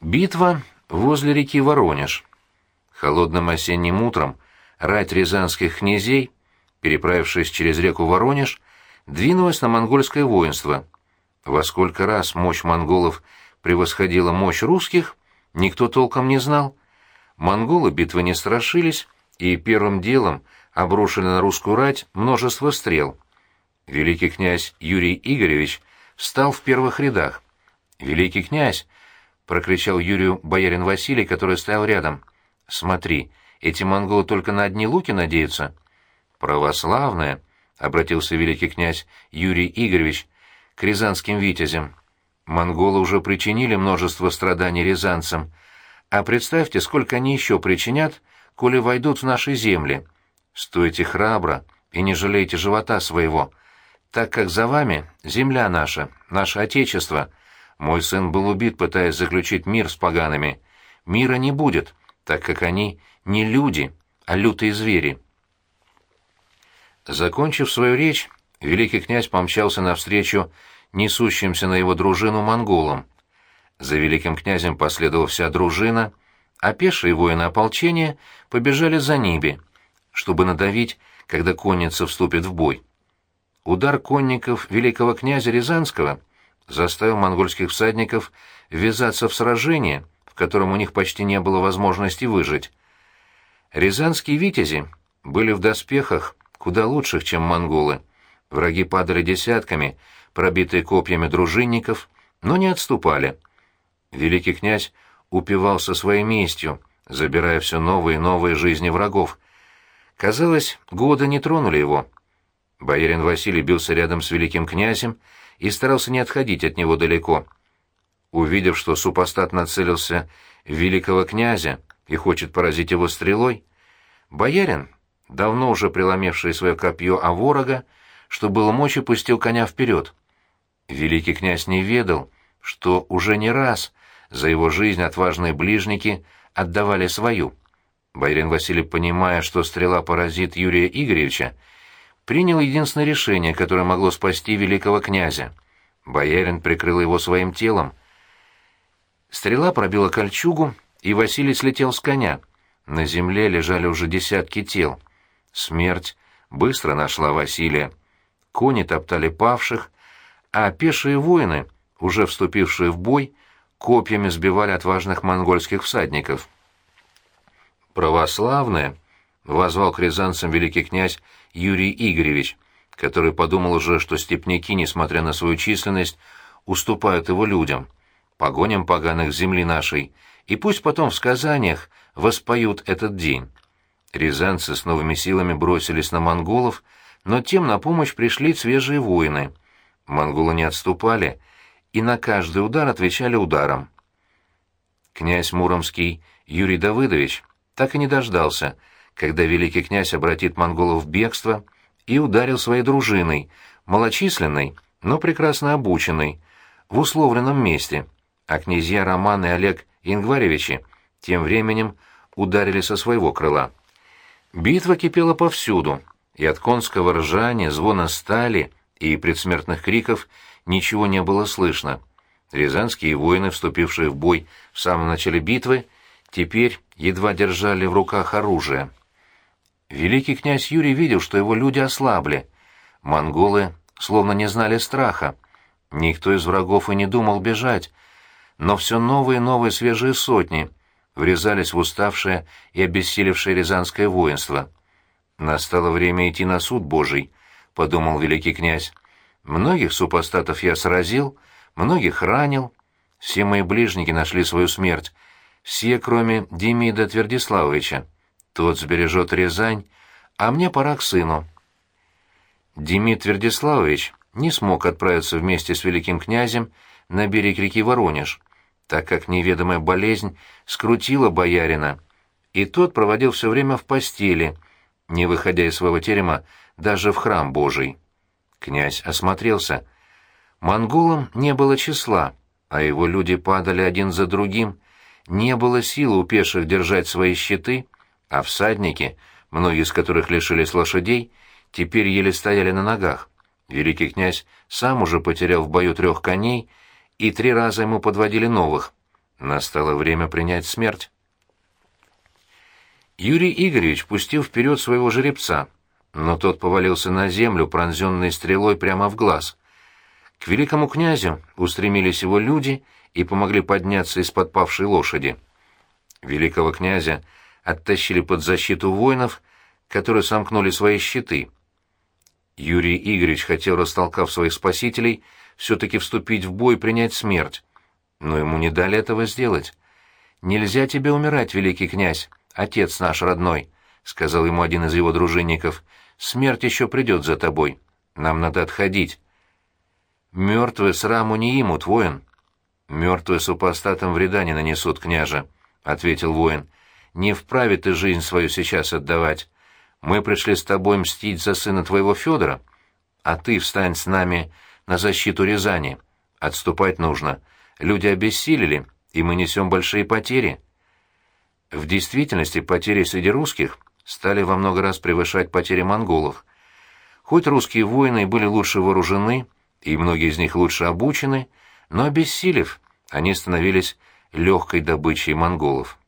Битва возле реки Воронеж. Холодным осенним утром рать рязанских князей, переправившись через реку Воронеж, двинулась на монгольское воинство. Во сколько раз мощь монголов превосходила мощь русских, никто толком не знал. Монголы битвы не страшились и первым делом обрушили на русскую рать множество стрел. Великий князь Юрий Игоревич встал в первых рядах. «Великий князь!» Прокричал Юрию боярин Василий, который стоял рядом. «Смотри, эти монголы только на одни луки надеются». «Православные», — обратился великий князь Юрий Игоревич к рязанским витязям. «Монголы уже причинили множество страданий рязанцам. А представьте, сколько они еще причинят, коли войдут в наши земли. Стойте храбро и не жалейте живота своего, так как за вами земля наша, наше Отечество» Мой сын был убит, пытаясь заключить мир с погаными. Мира не будет, так как они не люди, а лютые звери. Закончив свою речь, великий князь помчался навстречу несущимся на его дружину монголам. За великим князем последовала вся дружина, а пешие воины ополчения побежали за Ниби, чтобы надавить, когда конница вступит в бой. Удар конников великого князя Рязанского — заставил монгольских всадников ввязаться в сражение, в котором у них почти не было возможности выжить. Рязанские витязи были в доспехах куда лучших, чем монголы. Враги падали десятками, пробитые копьями дружинников, но не отступали. Великий князь упивался своей местью, забирая все новые и новые жизни врагов. Казалось, годы не тронули его. Боярин Василий бился рядом с великим князем и старался не отходить от него далеко. Увидев, что супостат нацелился в великого князя и хочет поразить его стрелой, боярин, давно уже преломивший свое копье о ворога, что было мочи, пустил коня вперед. Великий князь не ведал, что уже не раз за его жизнь отважные ближники отдавали свою. Боярин Василий, понимая, что стрела поразит Юрия Игоревича, принял единственное решение, которое могло спасти великого князя. Боярин прикрыл его своим телом. Стрела пробила кольчугу, и Василий слетел с коня. На земле лежали уже десятки тел. Смерть быстро нашла Василия. Кони топтали павших, а пешие воины, уже вступившие в бой, копьями сбивали отважных монгольских всадников. «Православные!» — возвал к рязанцам великий князь Юрий Игоревич, который подумал уже, что степняки, несмотря на свою численность, уступают его людям, погоням поганых земли нашей, и пусть потом в сказаниях воспоют этот день. Рязанцы с новыми силами бросились на монголов, но тем на помощь пришли свежие воины. Монголы не отступали и на каждый удар отвечали ударом. Князь Муромский Юрий Давыдович так и не дождался — когда великий князь обратит монголов в бегство, и ударил своей дружиной, малочисленной, но прекрасно обученной, в условленном месте, а князья Роман и Олег Ингваревичи тем временем ударили со своего крыла. Битва кипела повсюду, и от конского ржания, звона стали и предсмертных криков ничего не было слышно. Рязанские воины, вступившие в бой в самом начале битвы, теперь едва держали в руках оружие. Великий князь Юрий видел, что его люди ослабли. Монголы словно не знали страха. Никто из врагов и не думал бежать. Но все новые и новые свежие сотни врезались в уставшее и обессилевшее рязанское воинство. «Настало время идти на суд Божий», — подумал великий князь. «Многих супостатов я сразил, многих ранил. Все мои ближники нашли свою смерть, все, кроме Демида Твердиславовича. Тот сбережет Рязань, а мне пора к сыну. Демид Твердиславович не смог отправиться вместе с великим князем на берег реки Воронеж, так как неведомая болезнь скрутила боярина, и тот проводил все время в постели, не выходя из своего терема даже в храм Божий. Князь осмотрелся. Монголам не было числа, а его люди падали один за другим. Не было силы у пеших держать свои щиты — а всадники, многие из которых лишились лошадей, теперь еле стояли на ногах. Великий князь сам уже потерял в бою трех коней, и три раза ему подводили новых. Настало время принять смерть. Юрий Игоревич пустил вперед своего жеребца, но тот повалился на землю, пронзенный стрелой прямо в глаз. К великому князю устремились его люди и помогли подняться из под павшей лошади. Великого князя оттащили под защиту воинов, которые сомкнули свои щиты. Юрий Игоревич хотел, растолкав своих спасителей, все-таки вступить в бой и принять смерть, но ему не дали этого сделать. «Нельзя тебе умирать, великий князь, отец наш родной», — сказал ему один из его дружинников. «Смерть еще придет за тобой. Нам надо отходить». «Мертвые сраму не имут, воин». «Мертвые супостатам вреда не нанесут, княже», — ответил воин. «Не вправе ты жизнь свою сейчас отдавать. Мы пришли с тобой мстить за сына твоего Федора, а ты встань с нами на защиту Рязани. Отступать нужно. Люди обессилели, и мы несем большие потери». В действительности потери среди русских стали во много раз превышать потери монголов. Хоть русские воины были лучше вооружены, и многие из них лучше обучены, но обессилев, они становились легкой добычей монголов.